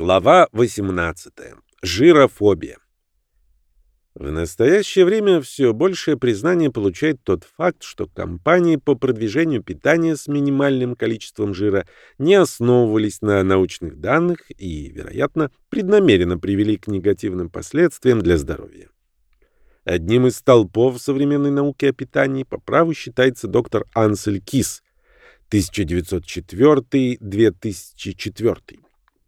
Глава 18. Жирофобия. В настоящее время все большее признание получает тот факт, что компании по продвижению питания с минимальным количеством жира не основывались на научных данных и, вероятно, преднамеренно привели к негативным последствиям для здоровья. Одним из столпов современной науки о питании по праву считается доктор Ансель Кис 1904-2004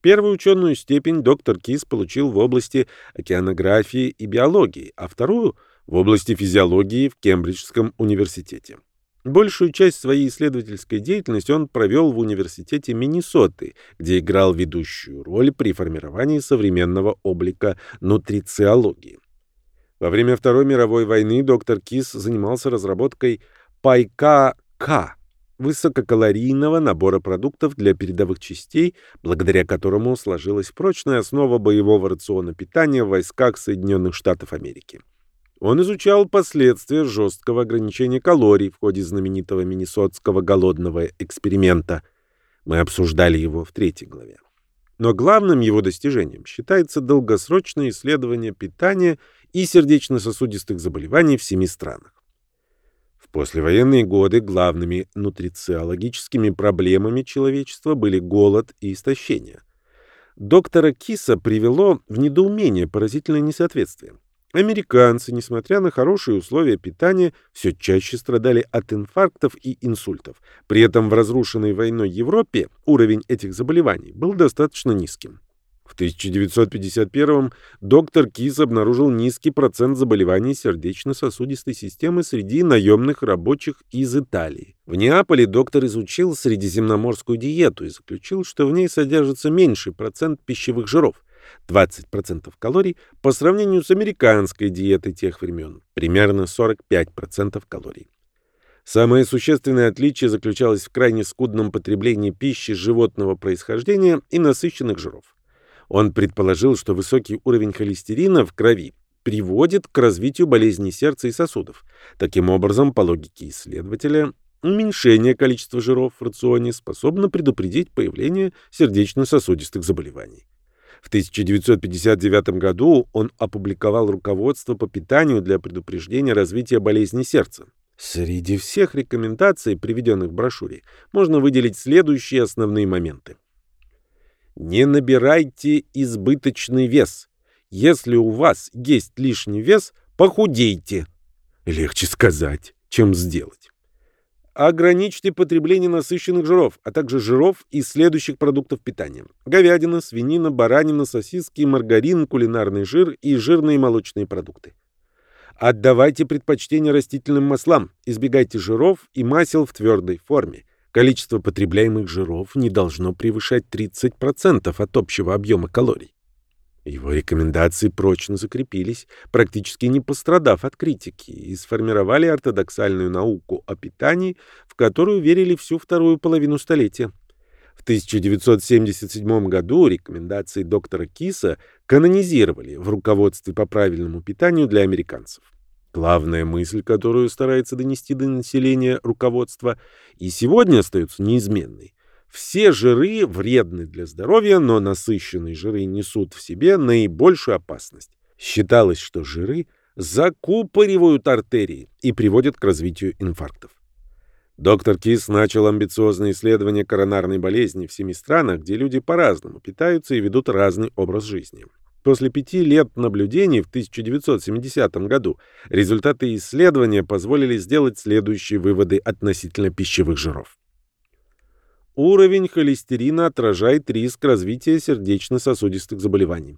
Первую ученую степень доктор Кис получил в области океанографии и биологии, а вторую — в области физиологии в Кембриджском университете. Большую часть своей исследовательской деятельности он провел в университете Миннесоты, где играл ведущую роль при формировании современного облика нутрициологии. Во время Второй мировой войны доктор Кис занимался разработкой пайка-К высококалорийного набора продуктов для передовых частей, благодаря которому сложилась прочная основа боевого рациона питания в войсках Соединенных Штатов Америки. Он изучал последствия жесткого ограничения калорий в ходе знаменитого миннесотского голодного эксперимента. Мы обсуждали его в третьей главе. Но главным его достижением считается долгосрочное исследование питания и сердечно-сосудистых заболеваний в семи странах послевоенные годы главными нутрициологическими проблемами человечества были голод и истощение. Доктора Киса привело в недоумение поразительное несоответствие. Американцы, несмотря на хорошие условия питания, все чаще страдали от инфарктов и инсультов. При этом в разрушенной войной Европе уровень этих заболеваний был достаточно низким. В 1951 доктор Кис обнаружил низкий процент заболеваний сердечно-сосудистой системы среди наемных рабочих из Италии. В Неаполе доктор изучил средиземноморскую диету и заключил, что в ней содержится меньший процент пищевых жиров. 20% калорий по сравнению с американской диетой тех времен, примерно 45% калорий. Самое существенное отличие заключалось в крайне скудном потреблении пищи животного происхождения и насыщенных жиров. Он предположил, что высокий уровень холестерина в крови приводит к развитию болезней сердца и сосудов. Таким образом, по логике исследователя, уменьшение количества жиров в рационе способно предупредить появление сердечно-сосудистых заболеваний. В 1959 году он опубликовал руководство по питанию для предупреждения развития болезни сердца. Среди всех рекомендаций, приведенных в брошюре, можно выделить следующие основные моменты. Не набирайте избыточный вес. Если у вас есть лишний вес, похудейте. Легче сказать, чем сделать. Ограничьте потребление насыщенных жиров, а также жиров из следующих продуктов питания. Говядина, свинина, баранина, сосиски, маргарин, кулинарный жир и жирные молочные продукты. Отдавайте предпочтение растительным маслам, избегайте жиров и масел в твердой форме. Количество потребляемых жиров не должно превышать 30% от общего объема калорий. Его рекомендации прочно закрепились, практически не пострадав от критики, и сформировали ортодоксальную науку о питании, в которую верили всю вторую половину столетия. В 1977 году рекомендации доктора Киса канонизировали в руководстве по правильному питанию для американцев. Главная мысль, которую старается донести до населения руководство, и сегодня остается неизменной. Все жиры вредны для здоровья, но насыщенные жиры несут в себе наибольшую опасность. Считалось, что жиры закупоривают артерии и приводят к развитию инфарктов. Доктор Кис начал амбициозное исследование коронарной болезни в семи странах, где люди по-разному питаются и ведут разный образ жизни. После пяти лет наблюдений в 1970 году результаты исследования позволили сделать следующие выводы относительно пищевых жиров. Уровень холестерина отражает риск развития сердечно-сосудистых заболеваний.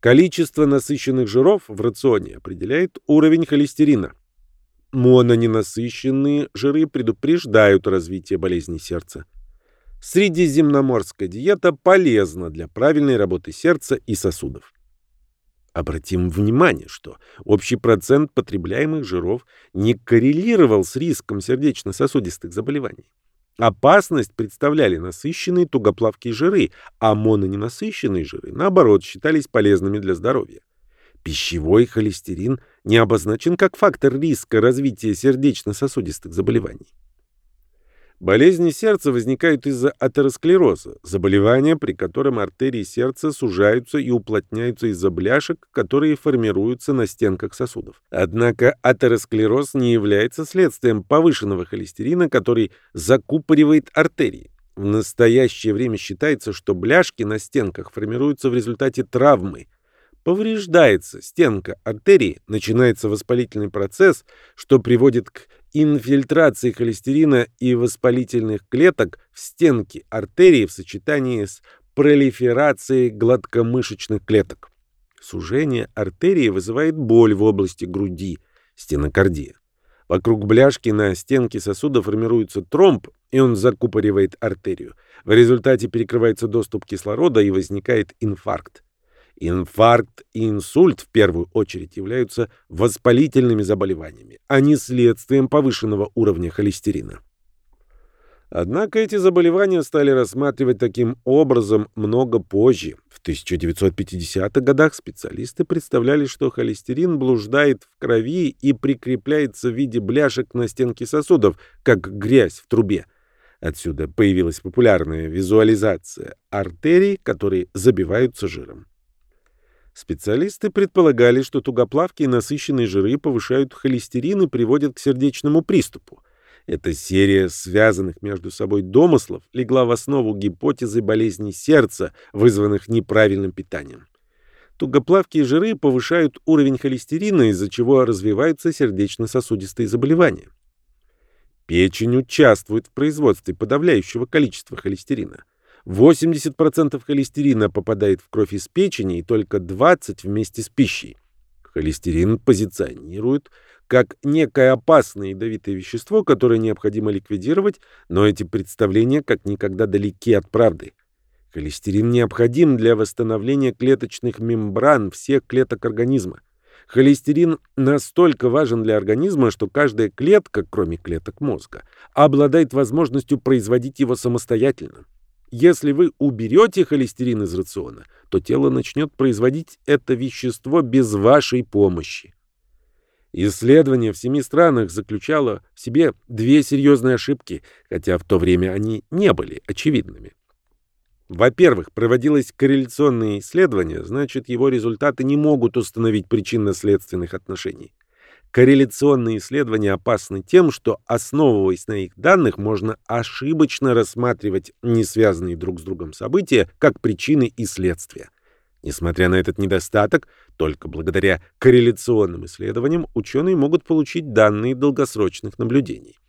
Количество насыщенных жиров в рационе определяет уровень холестерина. Мононенасыщенные жиры предупреждают развитие болезней сердца. Средиземноморская диета полезна для правильной работы сердца и сосудов. Обратим внимание, что общий процент потребляемых жиров не коррелировал с риском сердечно-сосудистых заболеваний. Опасность представляли насыщенные тугоплавкие жиры, а мононенасыщенные жиры, наоборот, считались полезными для здоровья. Пищевой холестерин не обозначен как фактор риска развития сердечно-сосудистых заболеваний. Болезни сердца возникают из-за атеросклероза, заболевания, при котором артерии сердца сужаются и уплотняются из-за бляшек, которые формируются на стенках сосудов. Однако атеросклероз не является следствием повышенного холестерина, который закупоривает артерии. В настоящее время считается, что бляшки на стенках формируются в результате травмы. Повреждается стенка артерии, начинается воспалительный процесс, что приводит к инфильтрации холестерина и воспалительных клеток в стенки артерии в сочетании с пролиферацией гладкомышечных клеток. Сужение артерии вызывает боль в области груди, стенокардия. Вокруг бляшки на стенке сосуда формируется тромб, и он закупоривает артерию. В результате перекрывается доступ кислорода и возникает инфаркт. Инфаркт и инсульт в первую очередь являются воспалительными заболеваниями, а не следствием повышенного уровня холестерина. Однако эти заболевания стали рассматривать таким образом много позже. В 1950-х годах специалисты представляли, что холестерин блуждает в крови и прикрепляется в виде бляшек на стенке сосудов, как грязь в трубе. Отсюда появилась популярная визуализация артерий, которые забиваются жиром. Специалисты предполагали, что тугоплавкие насыщенные жиры повышают холестерин и приводят к сердечному приступу. Эта серия связанных между собой домыслов легла в основу гипотезы болезней сердца, вызванных неправильным питанием. Тугоплавкие жиры повышают уровень холестерина, из-за чего развиваются сердечно-сосудистые заболевания. Печень участвует в производстве подавляющего количества холестерина. 80% холестерина попадает в кровь из печени и только 20% вместе с пищей. Холестерин позиционирует как некое опасное ядовитое вещество, которое необходимо ликвидировать, но эти представления как никогда далеки от правды. Холестерин необходим для восстановления клеточных мембран всех клеток организма. Холестерин настолько важен для организма, что каждая клетка, кроме клеток мозга, обладает возможностью производить его самостоятельно. Если вы уберете холестерин из рациона, то тело начнет производить это вещество без вашей помощи. Исследование в семи странах заключало в себе две серьезные ошибки, хотя в то время они не были очевидными. Во-первых, проводилось корреляционное исследование, значит, его результаты не могут установить причинно-следственных отношений. Корреляционные исследования опасны тем, что, основываясь на их данных, можно ошибочно рассматривать несвязанные друг с другом события как причины и следствия. Несмотря на этот недостаток, только благодаря корреляционным исследованиям ученые могут получить данные долгосрочных наблюдений.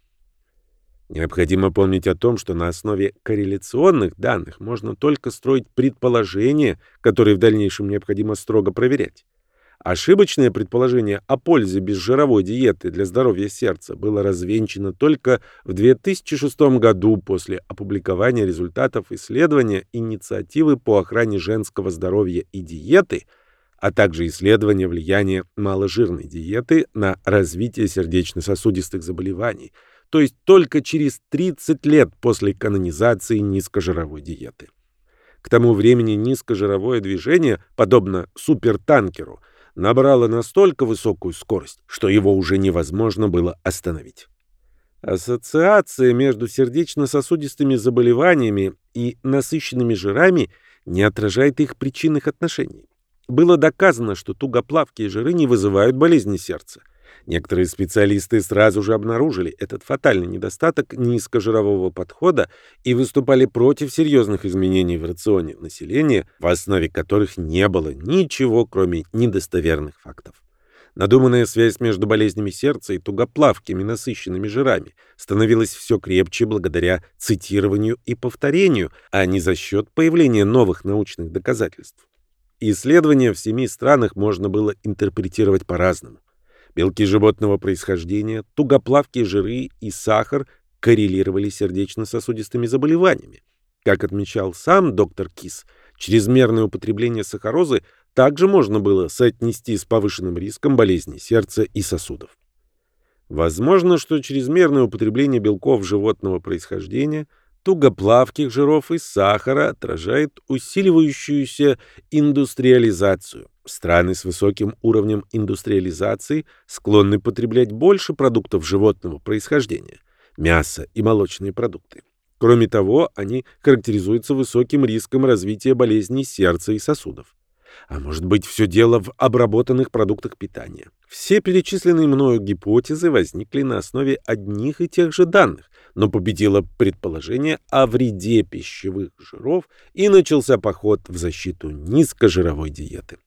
Необходимо помнить о том, что на основе корреляционных данных можно только строить предположения, которые в дальнейшем необходимо строго проверять. Ошибочное предположение о пользе безжировой диеты для здоровья сердца было развенчано только в 2006 году после опубликования результатов исследования инициативы по охране женского здоровья и диеты, а также исследования влияния маложирной диеты на развитие сердечно-сосудистых заболеваний, то есть только через 30 лет после канонизации низкожировой диеты. К тому времени низкожировое движение, подобно супертанкеру – набрало настолько высокую скорость, что его уже невозможно было остановить. Ассоциация между сердечно-сосудистыми заболеваниями и насыщенными жирами не отражает их причинных отношений. Было доказано, что тугоплавкие жиры не вызывают болезни сердца. Некоторые специалисты сразу же обнаружили этот фатальный недостаток низкожирового подхода и выступали против серьезных изменений в рационе населения, в основе которых не было ничего, кроме недостоверных фактов. Надуманная связь между болезнями сердца и тугоплавкими насыщенными жирами становилась все крепче благодаря цитированию и повторению, а не за счет появления новых научных доказательств. Исследования в семи странах можно было интерпретировать по-разному. Белки животного происхождения, тугоплавкие жиры и сахар коррелировали сердечно-сосудистыми заболеваниями. Как отмечал сам доктор Кис, чрезмерное употребление сахарозы также можно было соотнести с повышенным риском болезней сердца и сосудов. Возможно, что чрезмерное употребление белков животного происхождения – тугоплавких жиров и сахара отражает усиливающуюся индустриализацию. Страны с высоким уровнем индустриализации склонны потреблять больше продуктов животного происхождения. мясо и молочные продукты. Кроме того, они характеризуются высоким риском развития болезней сердца и сосудов. А может быть, все дело в обработанных продуктах питания. Все перечисленные мною гипотезы возникли на основе одних и тех же данных, но победило предположение о вреде пищевых жиров и начался поход в защиту низкожировой диеты.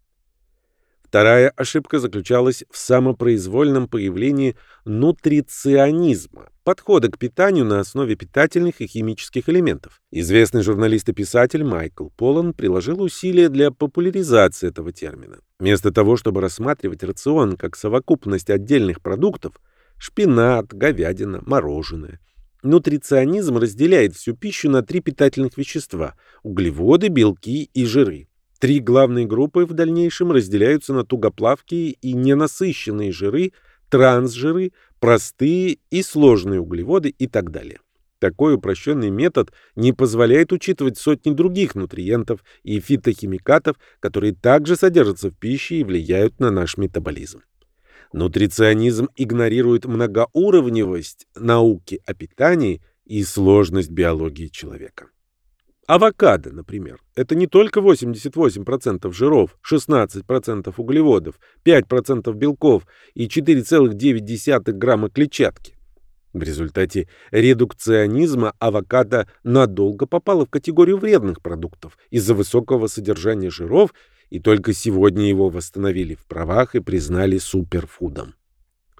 Вторая ошибка заключалась в самопроизвольном появлении нутриционизма, подхода к питанию на основе питательных и химических элементов. Известный журналист и писатель Майкл Полан приложил усилия для популяризации этого термина. Вместо того, чтобы рассматривать рацион как совокупность отдельных продуктов – шпинат, говядина, мороженое – нутриционизм разделяет всю пищу на три питательных вещества – углеводы, белки и жиры. Три главные группы в дальнейшем разделяются на тугоплавкие и ненасыщенные жиры, трансжиры, простые и сложные углеводы и так далее. Такой упрощенный метод не позволяет учитывать сотни других нутриентов и фитохимикатов, которые также содержатся в пище и влияют на наш метаболизм. Нутриционизм игнорирует многоуровневость науки о питании и сложность биологии человека. Авокадо, например, это не только 88% жиров, 16% углеводов, 5% белков и 4,9 грамма клетчатки. В результате редукционизма авокадо надолго попало в категорию вредных продуктов из-за высокого содержания жиров, и только сегодня его восстановили в правах и признали суперфудом.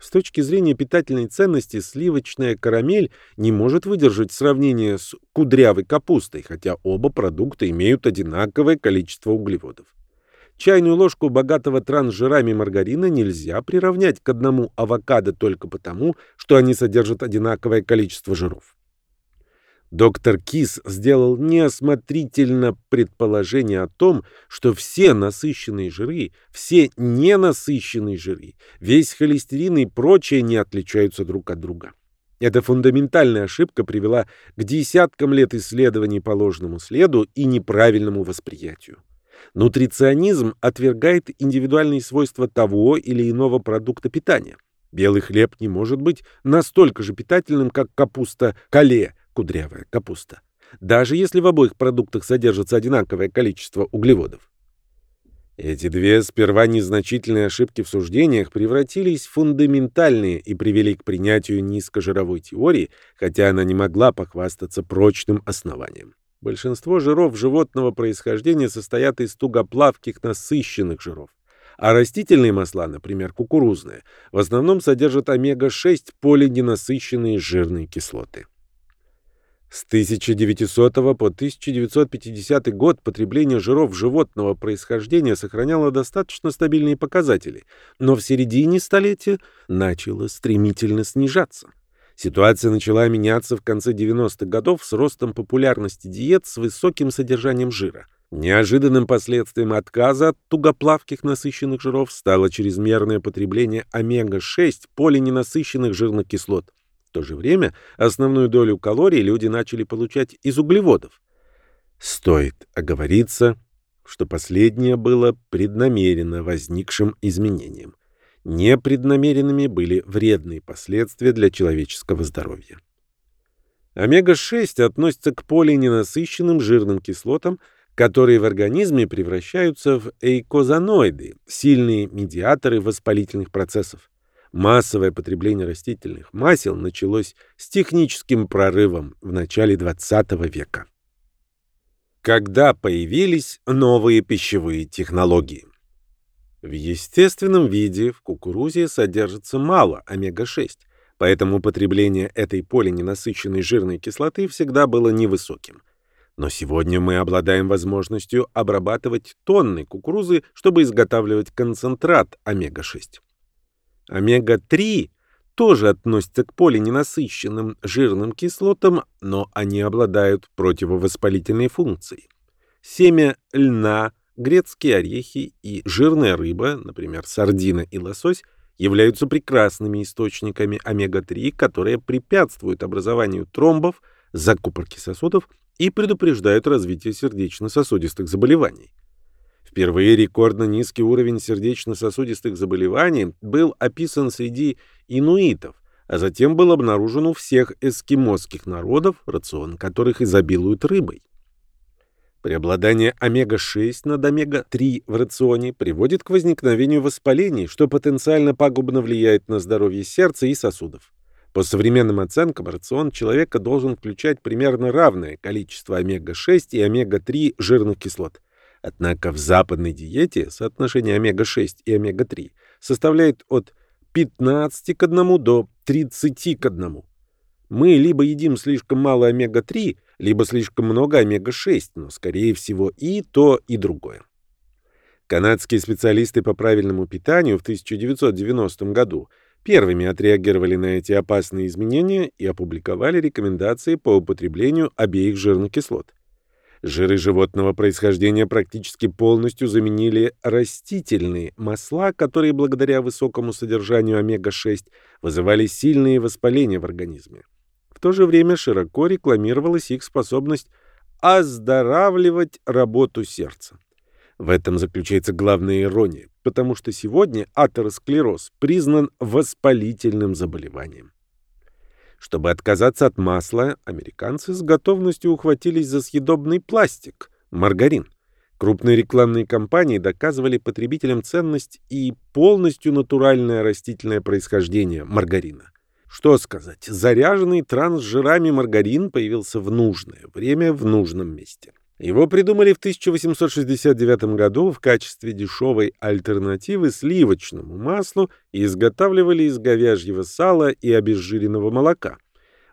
С точки зрения питательной ценности сливочная карамель не может выдержать сравнение с кудрявой капустой, хотя оба продукта имеют одинаковое количество углеводов. Чайную ложку богатого трансжирами маргарина нельзя приравнять к одному авокадо только потому, что они содержат одинаковое количество жиров. Доктор Кис сделал неосмотрительно предположение о том, что все насыщенные жиры, все ненасыщенные жиры, весь холестерин и прочее не отличаются друг от друга. Эта фундаментальная ошибка привела к десяткам лет исследований по ложному следу и неправильному восприятию. Нутриционизм отвергает индивидуальные свойства того или иного продукта питания. Белый хлеб не может быть настолько же питательным, как капуста кале кудрявая капуста, даже если в обоих продуктах содержится одинаковое количество углеводов. Эти две сперва незначительные ошибки в суждениях превратились в фундаментальные и привели к принятию низкожировой теории, хотя она не могла похвастаться прочным основанием. Большинство жиров животного происхождения состоят из тугоплавких насыщенных жиров, а растительные масла, например, кукурузные, в основном содержат омега-6 полиненасыщенные жирные кислоты. С 1900 по 1950 год потребление жиров животного происхождения сохраняло достаточно стабильные показатели, но в середине столетия начало стремительно снижаться. Ситуация начала меняться в конце 90-х годов с ростом популярности диет с высоким содержанием жира. Неожиданным последствием отказа от тугоплавких насыщенных жиров стало чрезмерное потребление омега-6 полиненасыщенных жирных кислот. В то же время основную долю калорий люди начали получать из углеводов. Стоит оговориться, что последнее было преднамеренно возникшим изменением. Непреднамеренными были вредные последствия для человеческого здоровья. Омега-6 относится к полиненасыщенным жирным кислотам, которые в организме превращаются в эйкозаноиды, сильные медиаторы воспалительных процессов. Массовое потребление растительных масел началось с техническим прорывом в начале XX века. Когда появились новые пищевые технологии? В естественном виде в кукурузе содержится мало омега-6, поэтому потребление этой полиненасыщенной жирной кислоты всегда было невысоким. Но сегодня мы обладаем возможностью обрабатывать тонны кукурузы, чтобы изготавливать концентрат омега-6. Омега-3 тоже относятся к полиненасыщенным жирным кислотам, но они обладают противовоспалительной функцией. Семя льна, грецкие орехи и жирная рыба, например, сардина и лосось, являются прекрасными источниками омега-3, которые препятствуют образованию тромбов, закупорки сосудов и предупреждают развитие сердечно-сосудистых заболеваний. Впервые рекордно низкий уровень сердечно-сосудистых заболеваний был описан среди инуитов, а затем был обнаружен у всех эскимосских народов, рацион которых изобилует рыбой. Преобладание омега-6 над омега-3 в рационе приводит к возникновению воспалений, что потенциально пагубно влияет на здоровье сердца и сосудов. По современным оценкам, рацион человека должен включать примерно равное количество омега-6 и омега-3 жирных кислот. Однако в западной диете соотношение омега-6 и омега-3 составляет от 15 к 1 до 30 к 1. Мы либо едим слишком мало омега-3, либо слишком много омега-6, но, скорее всего, и то, и другое. Канадские специалисты по правильному питанию в 1990 году первыми отреагировали на эти опасные изменения и опубликовали рекомендации по употреблению обеих жирных кислот. Жиры животного происхождения практически полностью заменили растительные масла, которые благодаря высокому содержанию омега-6 вызывали сильные воспаления в организме. В то же время широко рекламировалась их способность оздоравливать работу сердца. В этом заключается главная ирония, потому что сегодня атеросклероз признан воспалительным заболеванием. Чтобы отказаться от масла, американцы с готовностью ухватились за съедобный пластик – маргарин. Крупные рекламные кампании доказывали потребителям ценность и полностью натуральное растительное происхождение маргарина. Что сказать, заряженный трансжирами маргарин появился в нужное время в нужном месте. Его придумали в 1869 году в качестве дешевой альтернативы сливочному маслу и изготавливали из говяжьего сала и обезжиренного молока.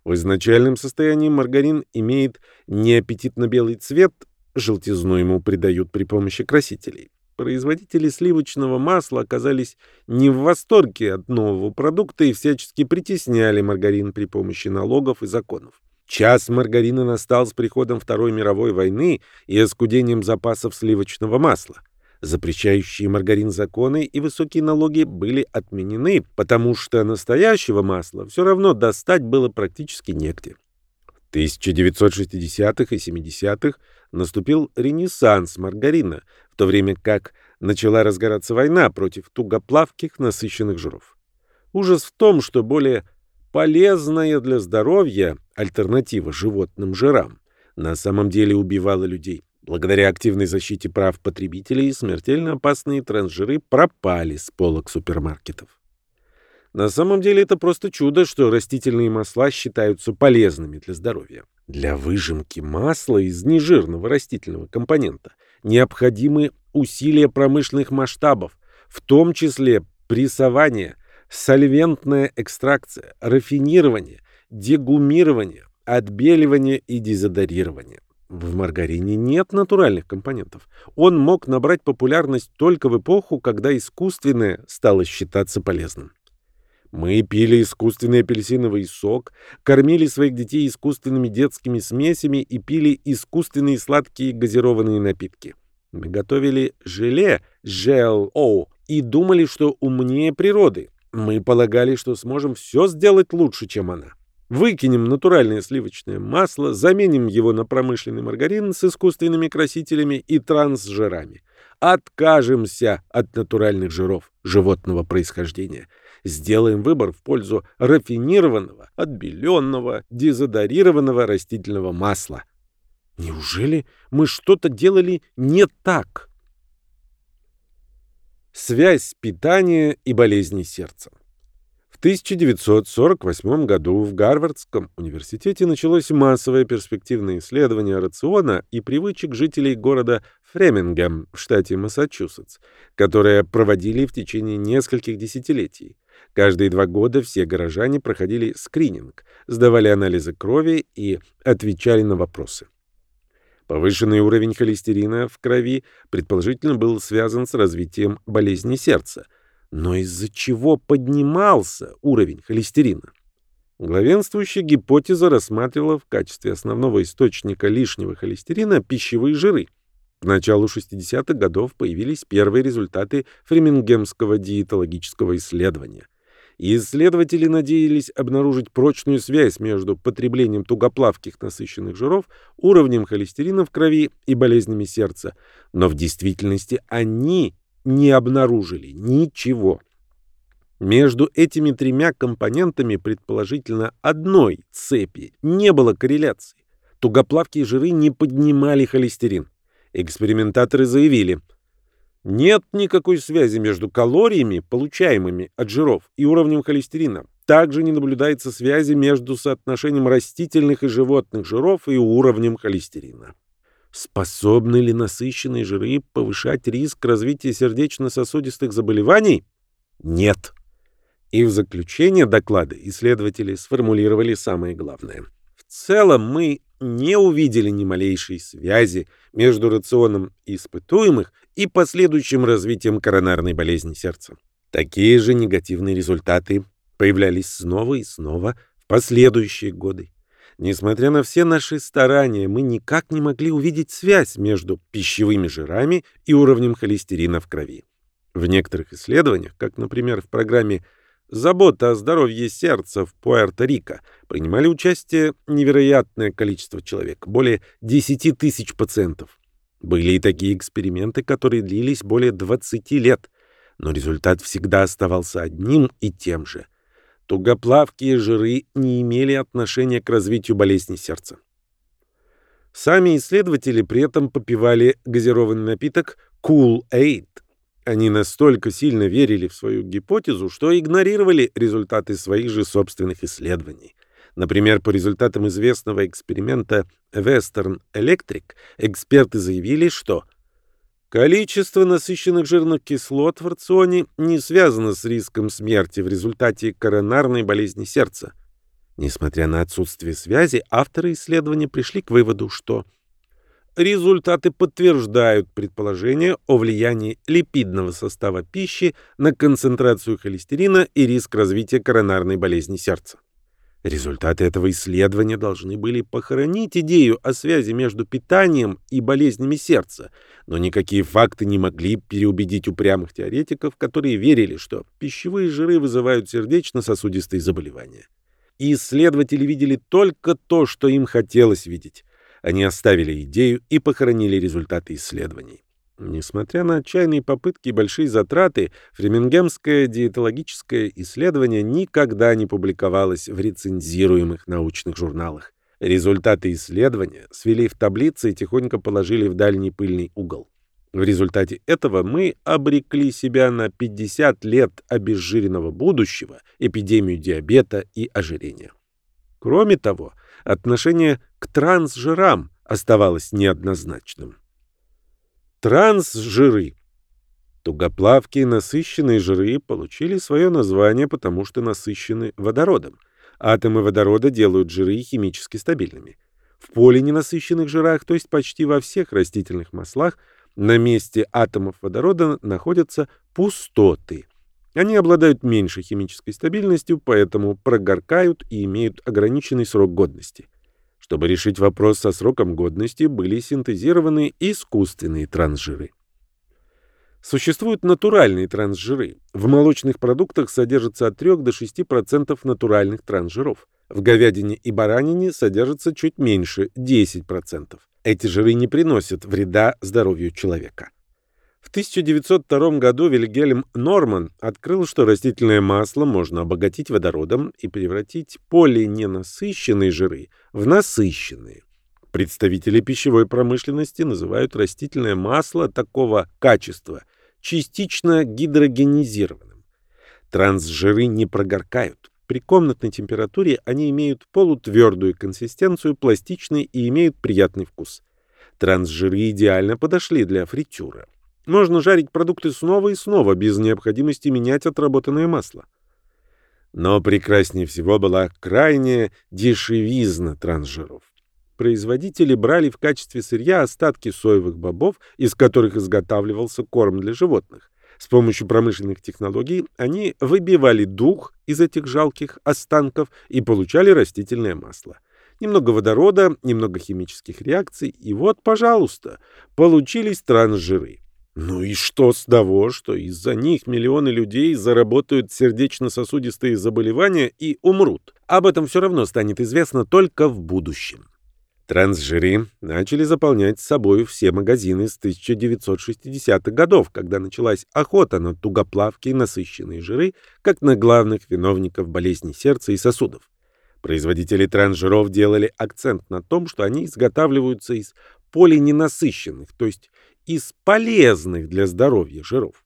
В изначальном состоянии маргарин имеет неаппетитно-белый цвет, желтизну ему придают при помощи красителей. Производители сливочного масла оказались не в восторге от нового продукта и всячески притесняли маргарин при помощи налогов и законов. Час маргарина настал с приходом Второй мировой войны и оскудением запасов сливочного масла. Запрещающие маргарин законы и высокие налоги были отменены, потому что настоящего масла все равно достать было практически негде. В 1960-х и 70-х наступил ренессанс маргарина, в то время как начала разгораться война против тугоплавких насыщенных жиров. Ужас в том, что более полезная для здоровья альтернатива животным жирам на самом деле убивала людей. Благодаря активной защите прав потребителей смертельно опасные трансжиры пропали с полок супермаркетов. На самом деле это просто чудо, что растительные масла считаются полезными для здоровья. Для выжимки масла из нежирного растительного компонента необходимы усилия промышленных масштабов, в том числе прессование, сольвентная экстракция, рафинирование, дегумирование, отбеливание и дезодорирование. В маргарине нет натуральных компонентов. Он мог набрать популярность только в эпоху, когда искусственное стало считаться полезным. Мы пили искусственный апельсиновый сок, кормили своих детей искусственными детскими смесями и пили искусственные сладкие газированные напитки. Мы готовили желе, жел-оу, и думали, что умнее природы. Мы полагали, что сможем все сделать лучше, чем она. Выкинем натуральное сливочное масло, заменим его на промышленный маргарин с искусственными красителями и трансжирами. Откажемся от натуральных жиров животного происхождения – сделаем выбор в пользу рафинированного, отбеленного, дезодорированного растительного масла. Неужели мы что-то делали не так? Связь питания и болезней сердца. В 1948 году в Гарвардском университете началось массовое перспективное исследование рациона и привычек жителей города Фремингем в штате Массачусетс, которое проводили в течение нескольких десятилетий. Каждые два года все горожане проходили скрининг, сдавали анализы крови и отвечали на вопросы. Повышенный уровень холестерина в крови предположительно был связан с развитием болезни сердца. Но из-за чего поднимался уровень холестерина? Главенствующая гипотеза рассматривала в качестве основного источника лишнего холестерина пищевые жиры. К началу 60-х годов появились первые результаты фремингемского диетологического исследования. Исследователи надеялись обнаружить прочную связь между потреблением тугоплавких насыщенных жиров, уровнем холестерина в крови и болезнями сердца, но в действительности они не обнаружили ничего. Между этими тремя компонентами, предположительно одной цепи, не было корреляции. Тугоплавкие жиры не поднимали холестерин. Экспериментаторы заявили, нет никакой связи между калориями, получаемыми от жиров, и уровнем холестерина. Также не наблюдается связи между соотношением растительных и животных жиров и уровнем холестерина. Способны ли насыщенные жиры повышать риск развития сердечно-сосудистых заболеваний? Нет. И в заключение доклада исследователи сформулировали самое главное. В целом мы не увидели ни малейшей связи между рационом испытуемых и последующим развитием коронарной болезни сердца. Такие же негативные результаты появлялись снова и снова в последующие годы. Несмотря на все наши старания, мы никак не могли увидеть связь между пищевыми жирами и уровнем холестерина в крови. В некоторых исследованиях, как, например, в программе «Забота о здоровье сердца» в Пуэрто-Рико, принимали участие невероятное количество человек, более 10 тысяч пациентов. Были и такие эксперименты, которые длились более 20 лет, но результат всегда оставался одним и тем же – Тугоплавкие жиры не имели отношения к развитию болезни сердца. Сами исследователи при этом попивали газированный напиток Cool-Aid. Они настолько сильно верили в свою гипотезу, что игнорировали результаты своих же собственных исследований. Например, по результатам известного эксперимента Western Electric эксперты заявили, что Количество насыщенных жирных кислот в рационе не связано с риском смерти в результате коронарной болезни сердца. Несмотря на отсутствие связи, авторы исследования пришли к выводу, что результаты подтверждают предположение о влиянии липидного состава пищи на концентрацию холестерина и риск развития коронарной болезни сердца. Результаты этого исследования должны были похоронить идею о связи между питанием и болезнями сердца, но никакие факты не могли переубедить упрямых теоретиков, которые верили, что пищевые жиры вызывают сердечно-сосудистые заболевания. И исследователи видели только то, что им хотелось видеть. Они оставили идею и похоронили результаты исследований. Несмотря на отчаянные попытки и большие затраты, фремингемское диетологическое исследование никогда не публиковалось в рецензируемых научных журналах. Результаты исследования свели в таблицы и тихонько положили в дальний пыльный угол. В результате этого мы обрекли себя на 50 лет обезжиренного будущего, эпидемию диабета и ожирения. Кроме того, отношение к трансжирам оставалось неоднозначным. Трансжиры. Тугоплавкие насыщенные жиры получили свое название, потому что насыщены водородом. Атомы водорода делают жиры химически стабильными. В полиненасыщенных жирах, то есть почти во всех растительных маслах, на месте атомов водорода находятся пустоты. Они обладают меньшей химической стабильностью, поэтому прогоркают и имеют ограниченный срок годности. Чтобы решить вопрос со сроком годности, были синтезированы искусственные трансжиры. Существуют натуральные трансжиры. В молочных продуктах содержится от 3 до 6% натуральных трансжиров. В говядине и баранине содержится чуть меньше – 10%. Эти жиры не приносят вреда здоровью человека. В 1902 году Вильгельм Норман открыл, что растительное масло можно обогатить водородом и превратить полиненасыщенные жиры в насыщенные. Представители пищевой промышленности называют растительное масло такого качества частично гидрогенизированным. Трансжиры не прогоркают. При комнатной температуре они имеют полутвердую консистенцию, пластичные и имеют приятный вкус. Трансжиры идеально подошли для фритюра. Можно жарить продукты снова и снова, без необходимости менять отработанное масло. Но прекраснее всего была крайняя дешевизна трансжиров. Производители брали в качестве сырья остатки соевых бобов, из которых изготавливался корм для животных. С помощью промышленных технологий они выбивали дух из этих жалких останков и получали растительное масло. Немного водорода, немного химических реакций, и вот, пожалуйста, получились трансжиры. Ну и что с того, что из-за них миллионы людей заработают сердечно-сосудистые заболевания и умрут? Об этом все равно станет известно только в будущем. Трансжиры начали заполнять собой все магазины с 1960-х годов, когда началась охота на тугоплавкие насыщенные жиры, как на главных виновников болезней сердца и сосудов. Производители трансжиров делали акцент на том, что они изготавливаются из полиненасыщенных, то есть из полезных для здоровья жиров.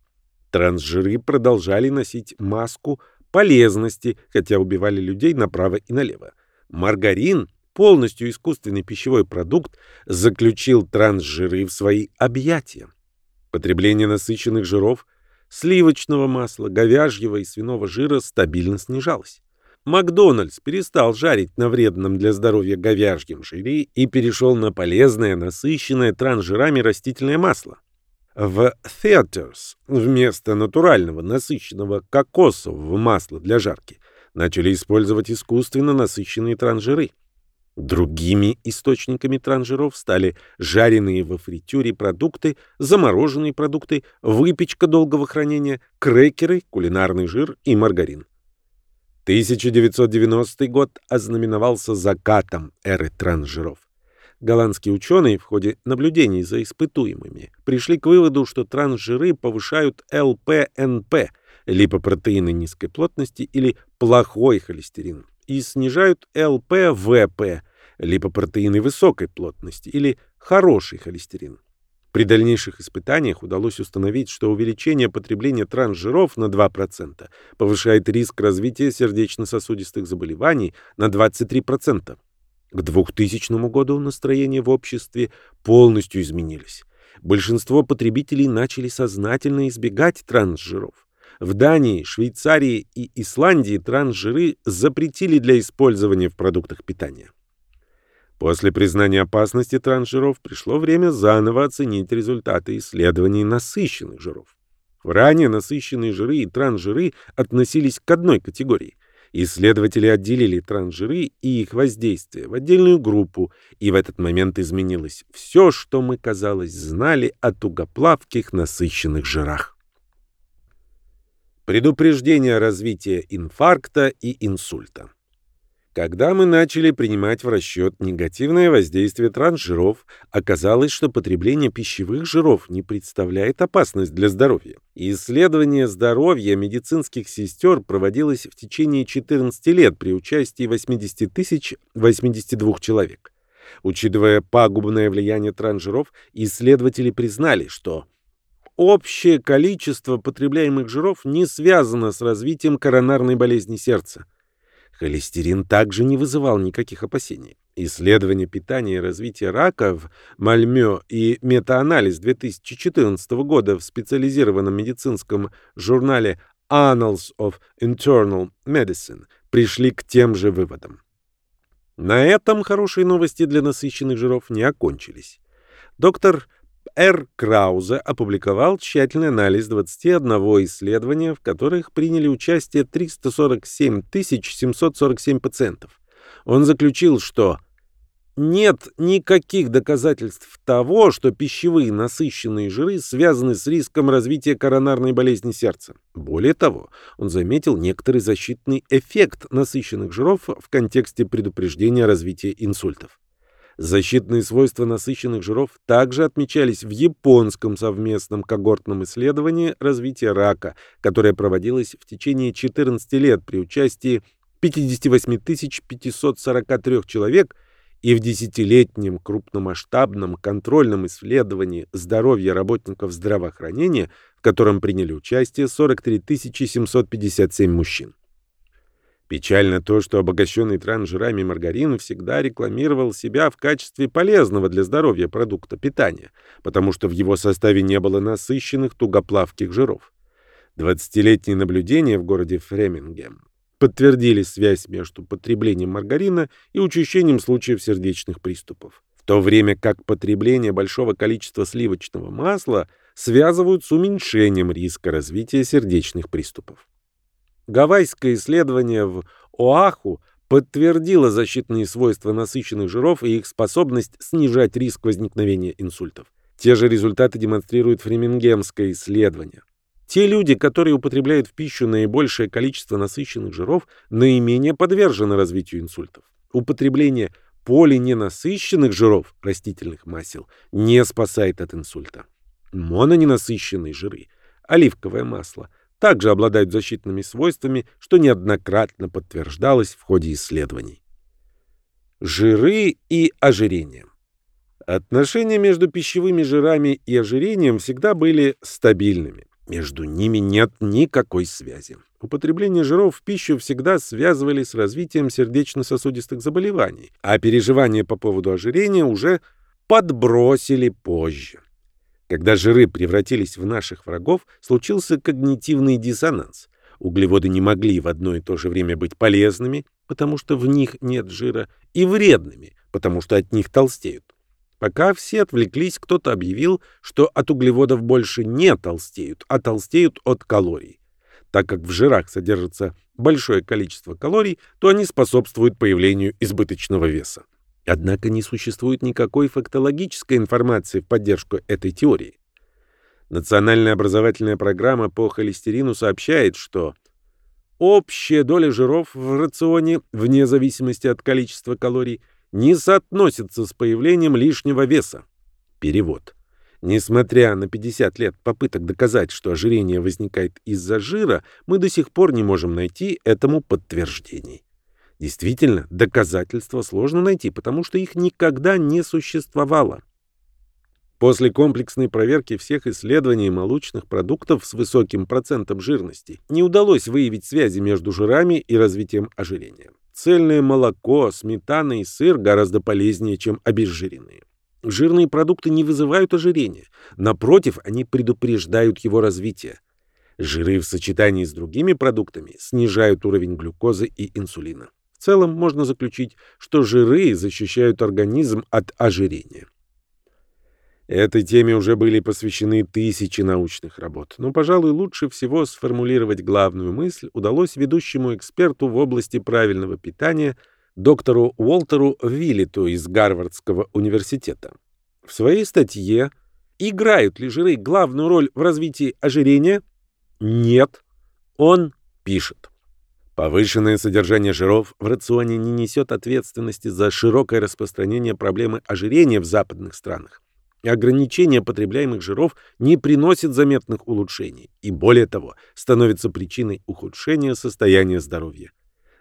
Трансжиры продолжали носить маску полезности, хотя убивали людей направо и налево. Маргарин полностью искусственный пищевой продукт, заключил трансжиры в свои объятия. Потребление насыщенных жиров, сливочного масла, говяжьего и свиного жира стабильно снижалось. Макдональдс перестал жарить на вредном для здоровья говяжьем жире и перешел на полезное, насыщенное трансжирами растительное масло. В Theaters вместо натурального насыщенного кокосового масла для жарки начали использовать искусственно насыщенные трансжиры. Другими источниками транжиров стали жареные во фритюре продукты, замороженные продукты, выпечка долгого хранения, крекеры, кулинарный жир и маргарин. 1990 год ознаменовался закатом эры транжиров. Голландские ученые в ходе наблюдений за испытуемыми пришли к выводу, что трансжиры повышают ЛПНП, липопротеины низкой плотности или плохой холестерин, и снижают ЛПВП, липопротеины высокой плотности или хороший холестерин. При дальнейших испытаниях удалось установить, что увеличение потребления трансжиров на 2% повышает риск развития сердечно-сосудистых заболеваний на 23%. К 2000 году настроения в обществе полностью изменились. Большинство потребителей начали сознательно избегать трансжиров. В Дании, Швейцарии и Исландии трансжиры запретили для использования в продуктах питания. После признания опасности трансжиров пришло время заново оценить результаты исследований насыщенных жиров. Ранее насыщенные жиры и трансжиры относились к одной категории. Исследователи отделили трансжиры и их воздействие в отдельную группу, и в этот момент изменилось все, что мы, казалось, знали о тугоплавких насыщенных жирах. Предупреждение развития инфаркта и инсульта. Когда мы начали принимать в расчет негативное воздействие трансжиров, оказалось, что потребление пищевых жиров не представляет опасность для здоровья. Исследование здоровья медицинских сестер проводилось в течение 14 лет при участии 80 тысяч 82 человек. Учитывая пагубное влияние трансжиров, исследователи признали, что общее количество потребляемых жиров не связано с развитием коронарной болезни сердца. Холестерин также не вызывал никаких опасений. Исследование питания и развития рака в Мальмё и метаанализ 2014 года в специализированном медицинском журнале Annals of Internal Medicine пришли к тем же выводам. На этом хорошие новости для насыщенных жиров не окончились. Доктор Р. Краузе опубликовал тщательный анализ 21 исследования, в которых приняли участие 347 747 пациентов. Он заключил, что нет никаких доказательств того, что пищевые насыщенные жиры связаны с риском развития коронарной болезни сердца. Более того, он заметил некоторый защитный эффект насыщенных жиров в контексте предупреждения развития инсультов. Защитные свойства насыщенных жиров также отмечались в японском совместном когортном исследовании развития рака, которое проводилось в течение 14 лет при участии 58 543 человек и в десятилетнем крупномасштабном контрольном исследовании здоровья работников здравоохранения, в котором приняли участие 43 757 мужчин. Печально то, что обогащенный трансжирами маргарин всегда рекламировал себя в качестве полезного для здоровья продукта питания, потому что в его составе не было насыщенных тугоплавких жиров. Двадцатилетние наблюдения в городе Фремингем подтвердили связь между потреблением маргарина и учащением случаев сердечных приступов, в то время как потребление большого количества сливочного масла связывают с уменьшением риска развития сердечных приступов. Гавайское исследование в Оаху подтвердило защитные свойства насыщенных жиров и их способность снижать риск возникновения инсультов. Те же результаты демонстрирует фремингемское исследование. Те люди, которые употребляют в пищу наибольшее количество насыщенных жиров, наименее подвержены развитию инсультов. Употребление полиненасыщенных жиров растительных масел не спасает от инсульта. Мононенасыщенные жиры, оливковое масло, также обладают защитными свойствами, что неоднократно подтверждалось в ходе исследований. Жиры и ожирение. Отношения между пищевыми жирами и ожирением всегда были стабильными. Между ними нет никакой связи. Употребление жиров в пищу всегда связывали с развитием сердечно-сосудистых заболеваний, а переживания по поводу ожирения уже подбросили позже. Когда жиры превратились в наших врагов, случился когнитивный диссонанс. Углеводы не могли в одно и то же время быть полезными, потому что в них нет жира, и вредными, потому что от них толстеют. Пока все отвлеклись, кто-то объявил, что от углеводов больше не толстеют, а толстеют от калорий. Так как в жирах содержится большое количество калорий, то они способствуют появлению избыточного веса. Однако не существует никакой фактологической информации в поддержку этой теории. Национальная образовательная программа по холестерину сообщает, что общая доля жиров в рационе, вне зависимости от количества калорий, не соотносится с появлением лишнего веса. Перевод. Несмотря на 50 лет попыток доказать, что ожирение возникает из-за жира, мы до сих пор не можем найти этому подтверждений. Действительно, доказательства сложно найти, потому что их никогда не существовало. После комплексной проверки всех исследований молочных продуктов с высоким процентом жирности не удалось выявить связи между жирами и развитием ожирения. Цельное молоко, сметана и сыр гораздо полезнее, чем обезжиренные. Жирные продукты не вызывают ожирения. Напротив, они предупреждают его развитие. Жиры в сочетании с другими продуктами снижают уровень глюкозы и инсулина. В целом можно заключить, что жиры защищают организм от ожирения. Этой теме уже были посвящены тысячи научных работ, но, пожалуй, лучше всего сформулировать главную мысль удалось ведущему эксперту в области правильного питания доктору Уолтеру Виллиту из Гарвардского университета. В своей статье «Играют ли жиры главную роль в развитии ожирения?» Нет. Он пишет. Повышенное содержание жиров в рационе не несет ответственности за широкое распространение проблемы ожирения в западных странах. Ограничение потребляемых жиров не приносит заметных улучшений и, более того, становится причиной ухудшения состояния здоровья.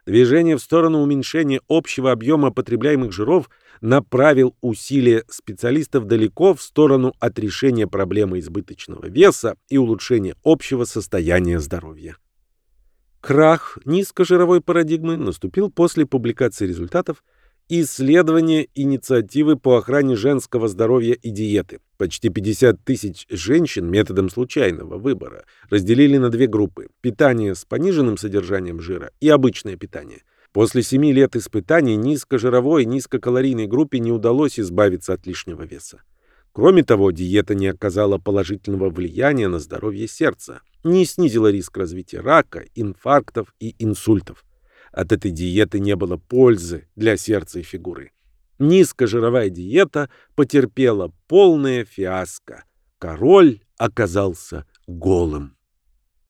Движение в сторону уменьшения общего объема потребляемых жиров направил усилия специалистов далеко в сторону от решения проблемы избыточного веса и улучшения общего состояния здоровья. Крах низкожировой парадигмы наступил после публикации результатов Исследование инициативы по охране женского здоровья и диеты. Почти 50 тысяч женщин методом случайного выбора разделили на две группы – питание с пониженным содержанием жира и обычное питание. После 7 лет испытаний низкожировой и низкокалорийной группе не удалось избавиться от лишнего веса. Кроме того, диета не оказала положительного влияния на здоровье сердца, не снизила риск развития рака, инфарктов и инсультов. От этой диеты не было пользы для сердца и фигуры. Низкожировая диета потерпела полное фиаско. Король оказался голым.